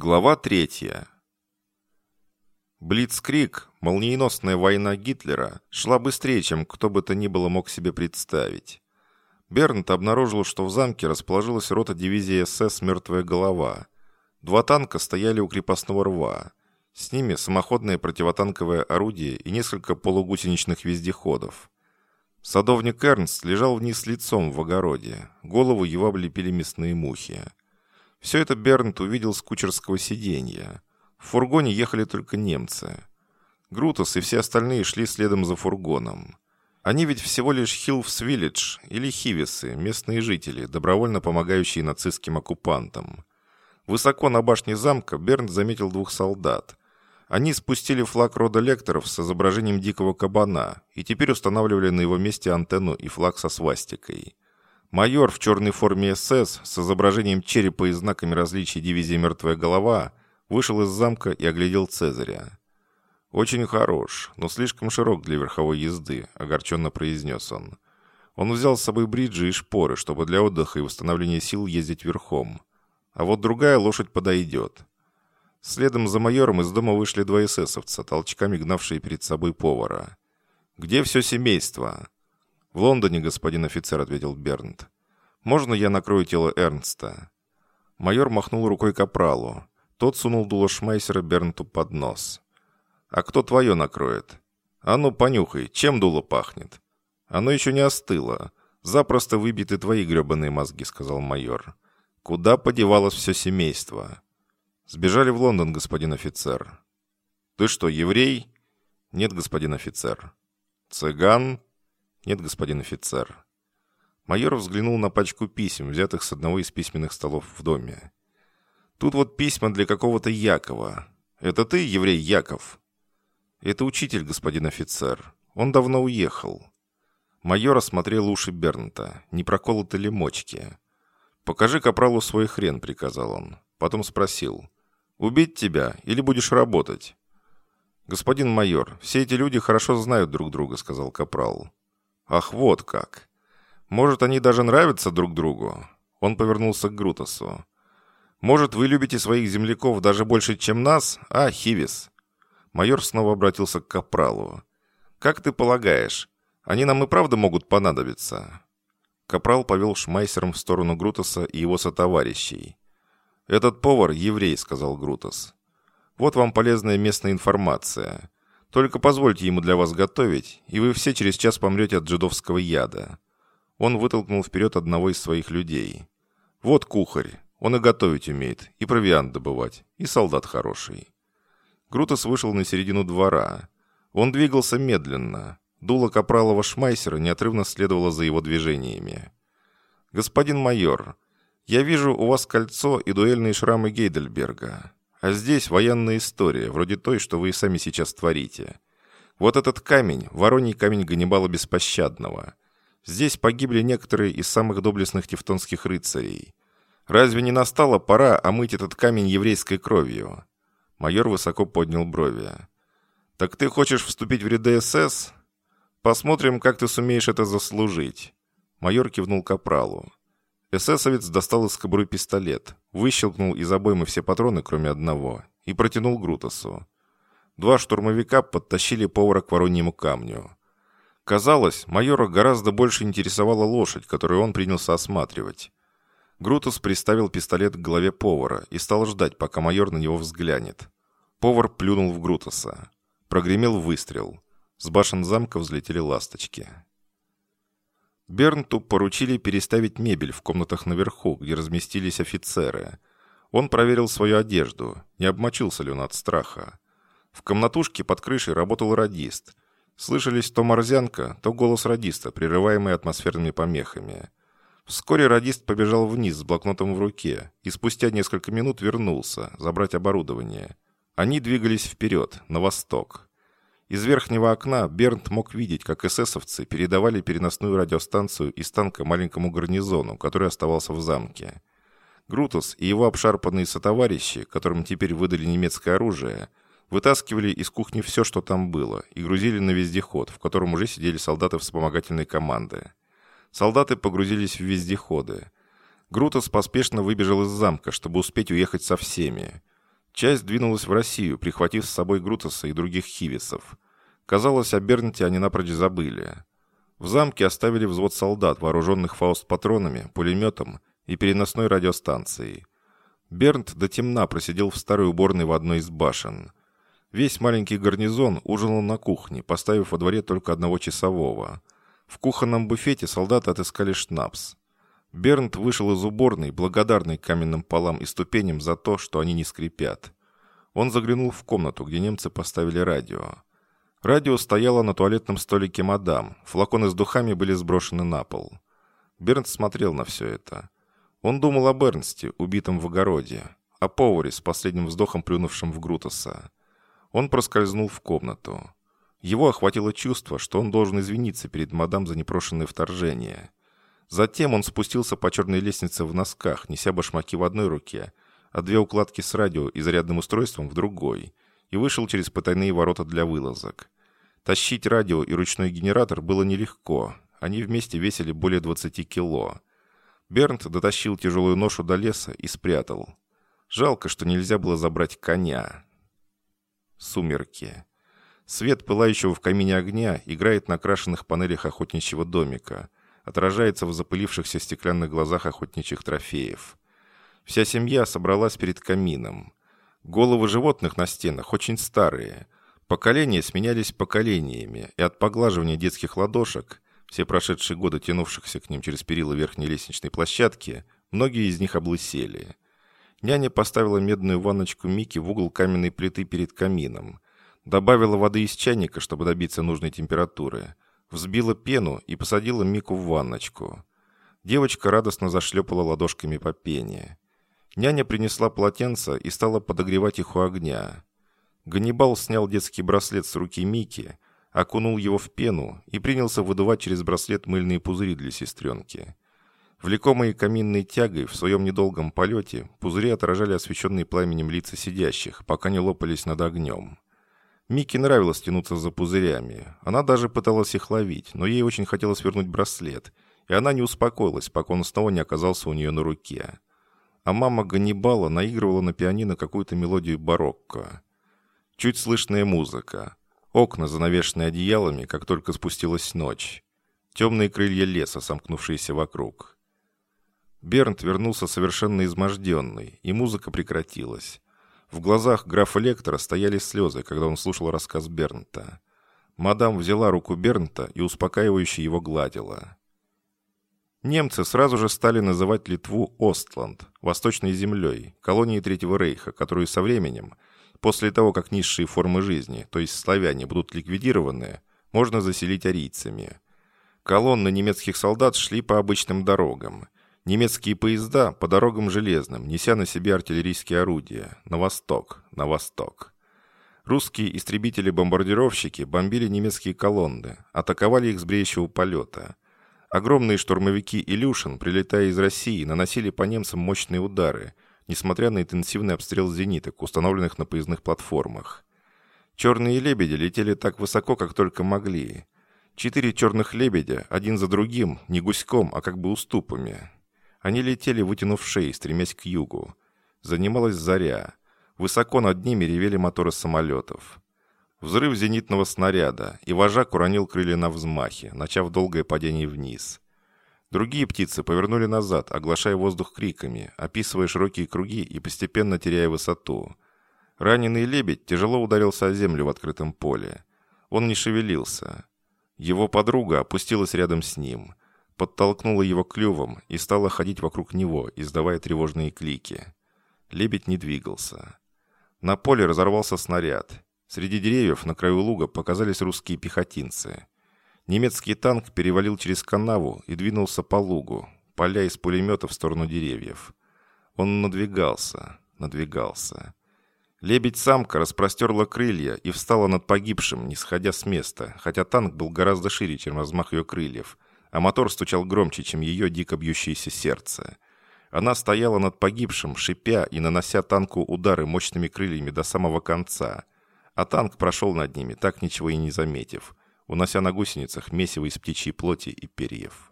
Глава третья. Блицкрик, молниеносная война Гитлера, шла быстрее, чем кто бы то ни было мог себе представить. Бернт обнаружил, что в замке расположилась рота дивизии СС «Мертвая голова». Два танка стояли у крепостного рва. С ними самоходное противотанковое орудие и несколько полугусеничных вездеходов. Садовник Эрнст лежал вниз лицом в огороде. Голову его облепили мясные мухи. Все это Бернт увидел с кучерского сиденья. В фургоне ехали только немцы. Грутос и все остальные шли следом за фургоном. Они ведь всего лишь Хилфс-Виллидж или Хивисы, местные жители, добровольно помогающие нацистским оккупантам. Высоко на башне замка Бернт заметил двух солдат. Они спустили флаг рода лекторов с изображением дикого кабана и теперь устанавливали на его месте антенну и флаг со свастикой. Майор в черной форме СС с изображением черепа и знаками различия дивизии «Мертвая голова» вышел из замка и оглядел Цезаря. «Очень хорош, но слишком широк для верховой езды», — огорченно произнес он. Он взял с собой бриджи и шпоры, чтобы для отдыха и восстановления сил ездить верхом. А вот другая лошадь подойдет. Следом за майором из дома вышли два эсэсовца, толчками гнавшие перед собой повара. «Где все семейство?» «В Лондоне, господин офицер», — ответил Бернт. «Можно я накрою тело Эрнста?» Майор махнул рукой капралу. Тот сунул дуло Шмайсера Бернту под нос. «А кто твое накроет?» «А ну, понюхай, чем дуло пахнет?» «Оно еще не остыло. Запросто выбиты твои гребаные мозги», — сказал майор. «Куда подевалось все семейство?» «Сбежали в Лондон, господин офицер». «Ты что, еврей?» «Нет, господин офицер». «Цыган?» «Нет, господин офицер». Майор взглянул на пачку писем, взятых с одного из письменных столов в доме. «Тут вот письма для какого-то Якова. Это ты, еврей Яков?» «Это учитель, господин офицер. Он давно уехал». Майор осмотрел уши Бернта. Не проколоты ли мочки? «Покажи капралу свой хрен», — приказал он. Потом спросил. «Убить тебя или будешь работать?» «Господин майор, все эти люди хорошо знают друг друга», — сказал капрал. Ах, вот как. Может, они даже нравятся друг другу? Он повернулся к Грутосу. Может, вы любите своих земляков даже больше, чем нас, а, Хивис? Майор снова обратился к Капралу. Как ты полагаешь, они нам и правда могут понадобиться? Капрал повел шмайсером в сторону Грутоса и его сотоварищей. «Этот повар – еврей», – сказал Грутос. «Вот вам полезная местная информация. Только позвольте ему для вас готовить, и вы все через час помрете от жидовского яда». Он вытолкнул вперед одного из своих людей. «Вот кухарь. Он и готовить умеет, и провиант добывать, и солдат хороший». Грутос вышел на середину двора. Он двигался медленно. Дуло капралова Шмайсера неотрывно следовало за его движениями. «Господин майор, я вижу у вас кольцо и дуэльные шрамы Гейдельберга. А здесь военная история, вроде той, что вы и сами сейчас творите. Вот этот камень, вороний камень Ганнибала Беспощадного. Здесь погибли некоторые из самых доблестных тевтонских рыцарей. Разве не настала пора омыть этот камень еврейской кровью?» Майор высоко поднял брови. «Так ты хочешь вступить в ряды СС? Посмотрим, как ты сумеешь это заслужить». Майор кивнул капралу. Эсэсовец достал из кобуры пистолет, выщелкнул из обоймы все патроны, кроме одного, и протянул Грутосу. Два штурмовика подтащили повара к вороньему камню. Казалось, майора гораздо больше интересовала лошадь, которую он принялся осматривать. Грутус приставил пистолет к голове повара и стал ждать, пока майор на него взглянет. Повар плюнул в Грутуса. Прогремел выстрел. С башен замка взлетели ласточки. Бернту поручили переставить мебель в комнатах наверху, где разместились офицеры. Он проверил свою одежду, не обмочился ли он от страха. В комнатушке под крышей работал радист. Слышались то морзянка, то голос радиста, прерываемый атмосферными помехами. Вскоре радист побежал вниз с блокнотом в руке и спустя несколько минут вернулся забрать оборудование. Они двигались вперед, на восток. Из верхнего окна Бернт мог видеть, как эсэсовцы передавали переносную радиостанцию из танка маленькому гарнизону, который оставался в замке. Грутус и его обшарпанные сотоварищи, которым теперь выдали немецкое оружие, вытаскивали из кухни все, что там было, и грузили на вездеход, в котором уже сидели солдаты вспомогательной команды. Солдаты погрузились в вездеходы. Грутус поспешно выбежал из замка, чтобы успеть уехать со всеми. Часть двинулась в Россию, прихватив с собой Грутоса и других хивисов. Казалось, о Бернте они напрочь забыли. В замке оставили взвод солдат, вооруженных фауст-патронами, пулеметом и переносной радиостанцией. Бернт до темна просидел в старой уборной в одной из башен. Весь маленький гарнизон ужинал на кухне, поставив во дворе только одного часового. В кухонном буфете солдаты отыскали шнапс. Бернт вышел из уборной, благодарный каменным полам и ступеням за то, что они не скрипят. Он заглянул в комнату, где немцы поставили радио. Радио стояло на туалетном столике мадам, флаконы с духами были сброшены на пол. Бернт смотрел на все это. Он думал о Бернсте, убитом в огороде, о поваре с последним вздохом плюнувшем в Грутоса. Он проскользнул в комнату. Его охватило чувство, что он должен извиниться перед мадам за непрошенное вторжение. Затем он спустился по черной лестнице в носках, неся башмаки в одной руке, а две укладки с радио и зарядным устройством в другой, и вышел через потайные ворота для вылазок. Тащить радио и ручной генератор было нелегко, они вместе весили более 20 кило. Бернт дотащил тяжелую ношу до леса и спрятал. Жалко, что нельзя было забрать коня. Сумерки. Свет пылающего в камине огня играет на крашенных панелях охотничьего домика – отражается в запылившихся стеклянных глазах охотничьих трофеев. Вся семья собралась перед камином. Головы животных на стенах очень старые. Поколения сменялись поколениями, и от поглаживания детских ладошек, все прошедшие годы тянувшихся к ним через перила верхней лестничной площадки, многие из них облысели. Няня поставила медную ванночку Мики в угол каменной плиты перед камином. Добавила воды из чайника, чтобы добиться нужной температуры – взбила пену и посадила Мику в ванночку. Девочка радостно зашлепала ладошками по пене. Няня принесла полотенце и стала подогревать их у огня. Ганнибал снял детский браслет с руки Мики, окунул его в пену и принялся выдувать через браслет мыльные пузыри для сестренки. Влекомые каминной тягой в своем недолгом полете, пузыри отражали освещенные пламенем лица сидящих, пока не лопались над огнем. Микки нравилось тянуться за пузырями. Она даже пыталась их ловить, но ей очень хотелось вернуть браслет, и она не успокоилась, пока он снова не оказался у нее на руке. А мама Ганнибала наигрывала на пианино какую-то мелодию барокко. Чуть слышная музыка. Окна, занавешенные одеялами, как только спустилась ночь. Темные крылья леса, сомкнувшиеся вокруг. Бернт вернулся совершенно изможденный, и музыка прекратилась. В глазах графа Лектора стояли слезы, когда он слушал рассказ Бернта. Мадам взяла руку Бернта и успокаивающе его гладила. Немцы сразу же стали называть Литву Остланд, Восточной землей, колонией Третьего Рейха, которую со временем, после того, как низшие формы жизни, то есть славяне, будут ликвидированы, можно заселить арийцами. Колонны немецких солдат шли по обычным дорогам – Немецкие поезда по дорогам железным, неся на себе артиллерийские орудия. На восток, на восток. Русские истребители-бомбардировщики бомбили немецкие колонны, атаковали их с бреющего полета. Огромные штурмовики «Илюшин», прилетая из России, наносили по немцам мощные удары, несмотря на интенсивный обстрел зениток, установленных на поездных платформах. Черные лебеди летели так высоко, как только могли. Четыре черных лебедя, один за другим, не гуськом, а как бы уступами. Они летели, вытянув шеи, стремясь к югу. Занималась заря. Высоко над ними ревели моторы самолетов. Взрыв зенитного снаряда, и вожак уронил крылья на взмахе, начав долгое падение вниз. Другие птицы повернули назад, оглашая воздух криками, описывая широкие круги и постепенно теряя высоту. Раненый лебедь тяжело ударился о землю в открытом поле. Он не шевелился. Его подруга опустилась рядом с ним подтолкнула его клювом и стала ходить вокруг него, издавая тревожные клики. Лебедь не двигался. На поле разорвался снаряд. Среди деревьев на краю луга показались русские пехотинцы. Немецкий танк перевалил через канаву и двинулся по лугу, поля из пулемета в сторону деревьев. Он надвигался, надвигался. Лебедь-самка распростерла крылья и встала над погибшим, не сходя с места, хотя танк был гораздо шире, чем размах ее крыльев – а мотор стучал громче, чем ее дико бьющееся сердце. Она стояла над погибшим, шипя и нанося танку удары мощными крыльями до самого конца. А танк прошел над ними, так ничего и не заметив, унося на гусеницах месиво из птичьей плоти и перьев.